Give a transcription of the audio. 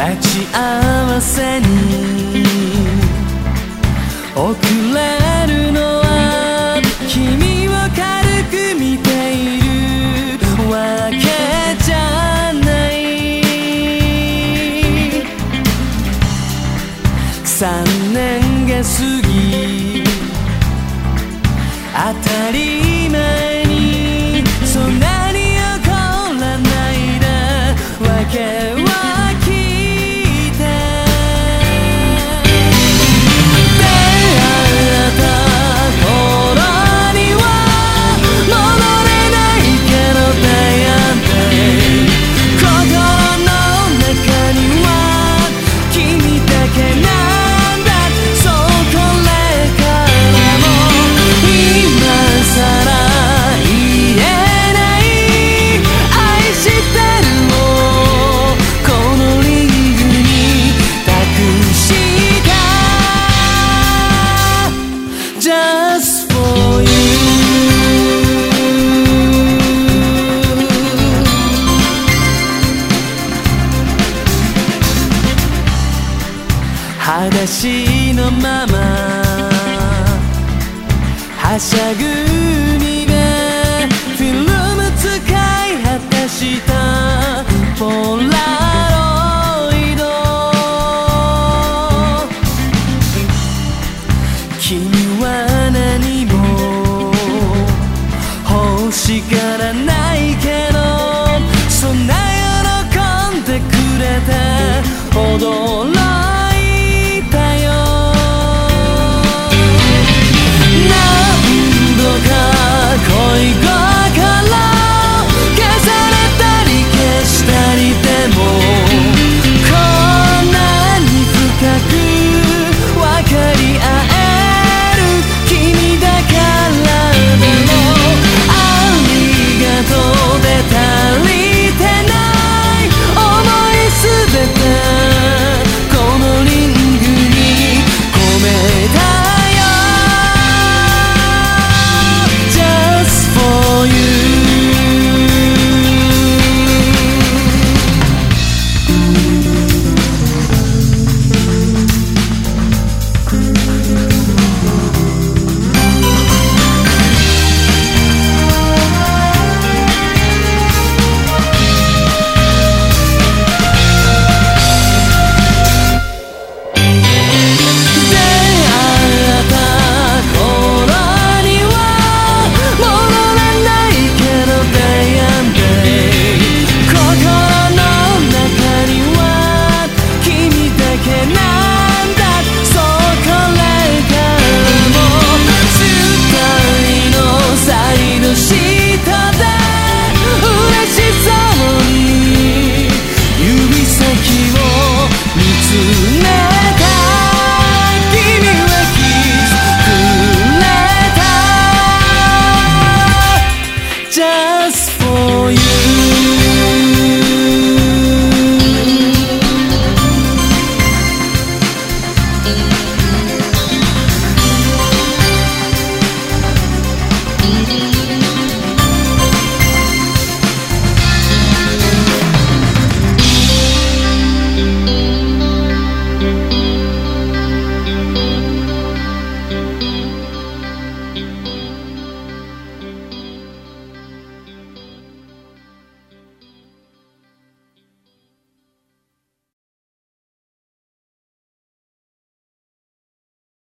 待ち合わせに遅れるのは君を軽く見ているわけじゃない。3年が過ぎ当たり裸足のままはしゃぐ海でフィルム使い果たしたポーラロイド。君は何も欲しがらないけどそんな喜んでくれて踊ろう